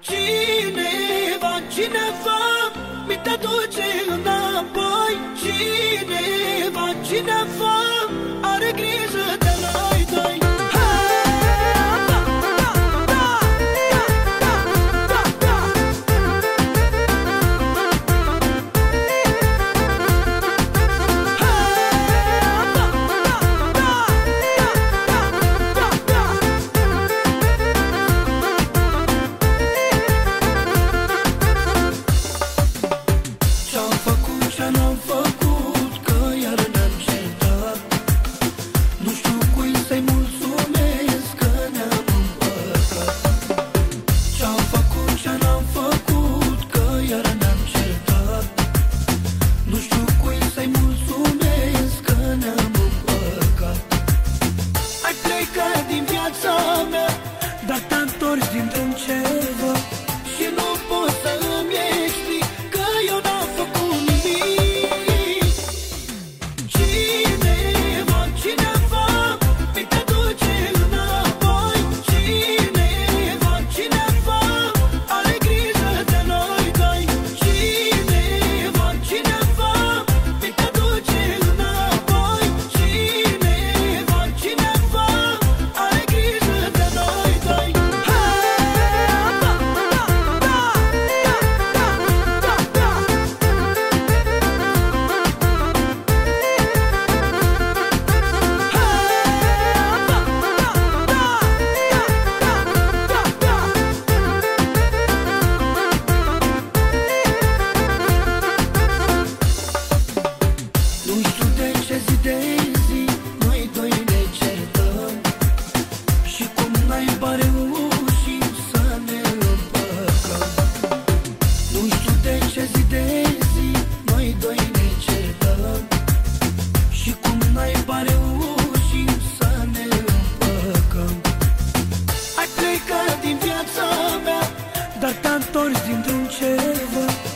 Cineva, cineva Mi te duce înapoi. Cineva, cineva Are grijă de făcut, ce n-am făcut Că iar ne-am certat. Nu știu cui să-i mulțumesc Că ne-am împăcat. Ce-am făcut, ce n-am făcut Că iar ne-am certat. Nu știu cui să-i mulțumesc Că ne-am împăcat. Ai plecat din viața mea Dar te-am întors dintr-un ceva ori dintr-un ceva